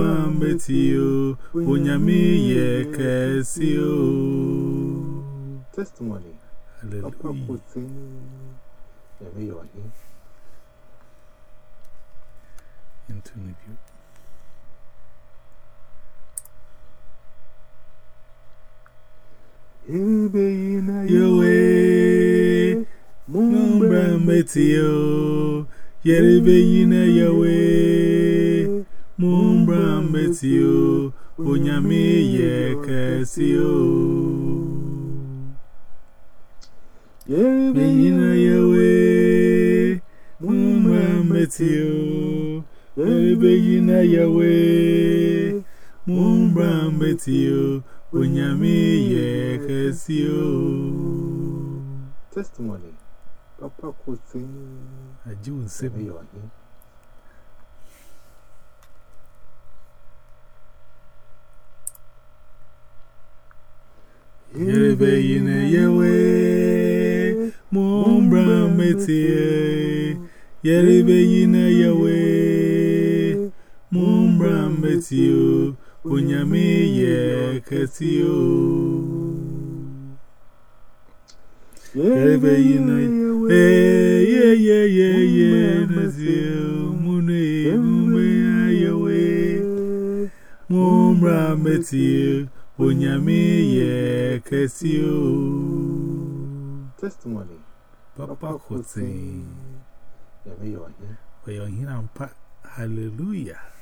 mumba mbetio. Unyami ye kesio. Testimony. Hallelujah. putin. Yami yohi. Into the view. Yewe, Mumbra Metio, Yeribeyina Yewe, Mumbra Metio, Unyami ye kesio. Beyina Yewe, Mumbra Metio, Yeribeyina Yewe, Mumbra Metio, Unyami ye kesio. Testimony. Papa putin. Aji Yami unsemi. yohi. Yerebe yine yewe, mumbra metie. Yerebe yine yewe, mumbra metio. Unyami ye. Yerebe yine, eh, ye, ye, ye, ye, nazio. Mune, yewe, metio. Unyami ye ketio. Testimony. Papa Kote, Yami yohi. Oyohina Hallelujah.